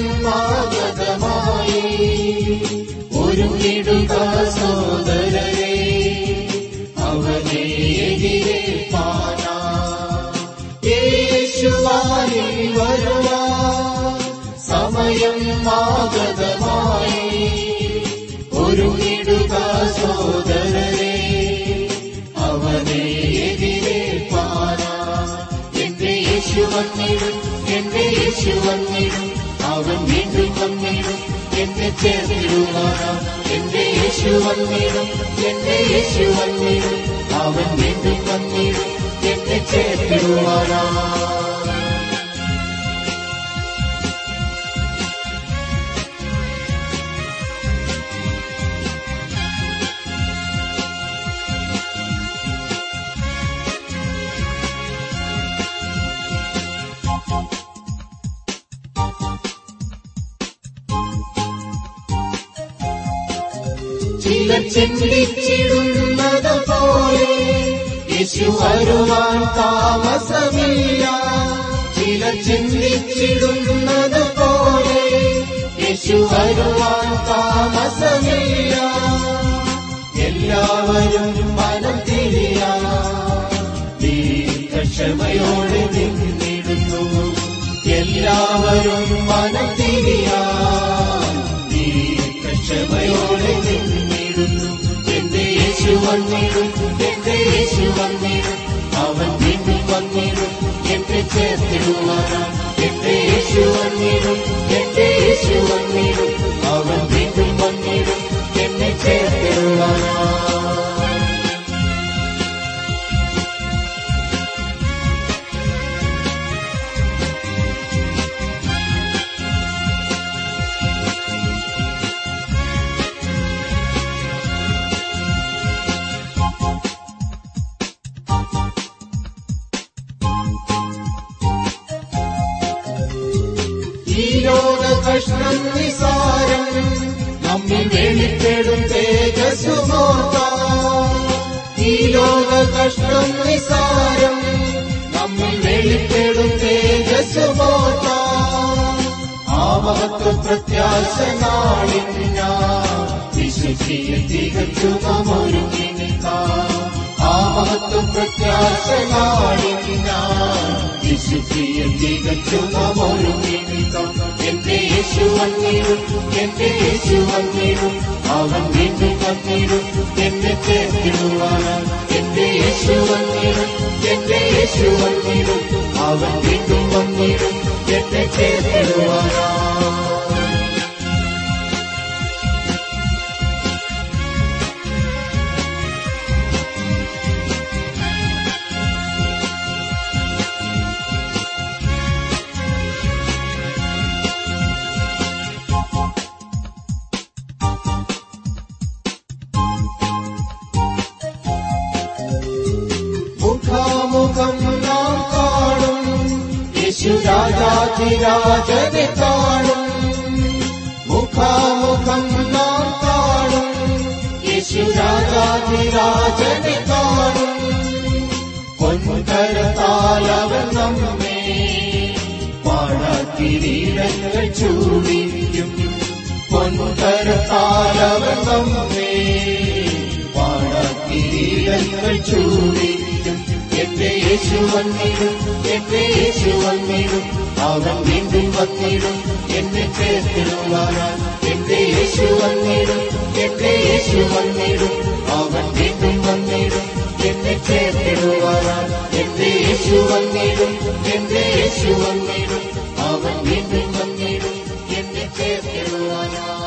സ്വാഗതമായി ഒരുങ്ങിടുക സോദരരെ അവനെ എതിരേപ്പാനാ യേശുവായി വരുക സമയം സ്വാഗതമായി ഒരുങ്ങിടുക സോദരരെ അവനെ എതിരേപ്പാനാ എന്റെ യേശു വന്നിടും എന്റെ യേശു വന്നിടും. അവൻ വീണ്ടും വന്നിടും. എന്നെ ചേർന്നിടുവാനാ എന്റെ യേശു വന്നിടും. എന്റെ യേശു വന്നിടും. അവൻ വീണ്ടും വന്നിടും. എന്നെ ചേർന്നിടുവാനാ ചിലർ ചിന്തിച്ചിടുന്നത് പോലെ യേശു വരുവാൻ താമസമില്ല. ചിലർ ചിന്തിച്ചിടുന്നത് പോലെ യേശു വരുവാൻ താമസമില്ല. എല്ലാവരും മനം തിരിയാ ദീർഘക്ഷമയോടെ നിന്നിടുന്നു. എല്ലാവരും മനം തിരിയാ എന്നെ കഷ്ണം നിസാരം നമ്മിൽ വേണിപ്പെടും തേജസ്സുമോർത്ത. ഈ ലോക കഷ്ണം നിസാരം. നമ്മിൽ വേണിപ്പെടും തേജസ്സുമോർത്ത. ആ മഹത്വ പ്രത്യാശ നാളിൽ ഞാൻ വിശുദ്ധിയിൽ തികച്ചു നമ്മൊരുങ്ങി നിൽക്കാം ആ പ്രത്യാശ എന്റെ യേശു വന്നിടും എന്റെ യേശു വന്നിടും അവൻ വീണ്ടും വന്നിടും എന്നെ ചേർത്തിടുവാനായി എന്റെ യേശു വന്നിടും എന്റെ യേശു വന്നിടും അവൻ വീണ്ടും വന്നിടും എന്നെ ചേർത്തിടുവാനായി യേശു രാജാധിരാജനെ കാണും. മുഖാമുഖം നാം കാണും. യേശു രാജാധിരാജനെ കാണും. പൊൻകരത്താലവൻ നമ്മെ പാഴക്കിരീടങ്ങൾ ചൂടിക്കും പൊൻകരത്താലവൻ നമ്മെ പാഴക്കിരീടങ്ങൾ ചൂടിക്കും എന്റെ യേശു വന്നിടും എന്റെ യേശു വന്നിടും അവൻ വീണ്ടും വന്നിടും എന്നെ ചേർത്തിടുവാനാൻ എന്റെ യേശു വന്നിടും എന്റെ യേശു വന്നിടും അവൻ വീണ്ടും വന്നിടും എന്നെ ചേർത്തിടുവാനാൻ എന്റെ യേശു വന്നിടും എന്റെ യേശു വന്നിടും അവൻ വീണ്ടും വന്നിടും എന്നെ ചേർത്തിടുവാനാൻ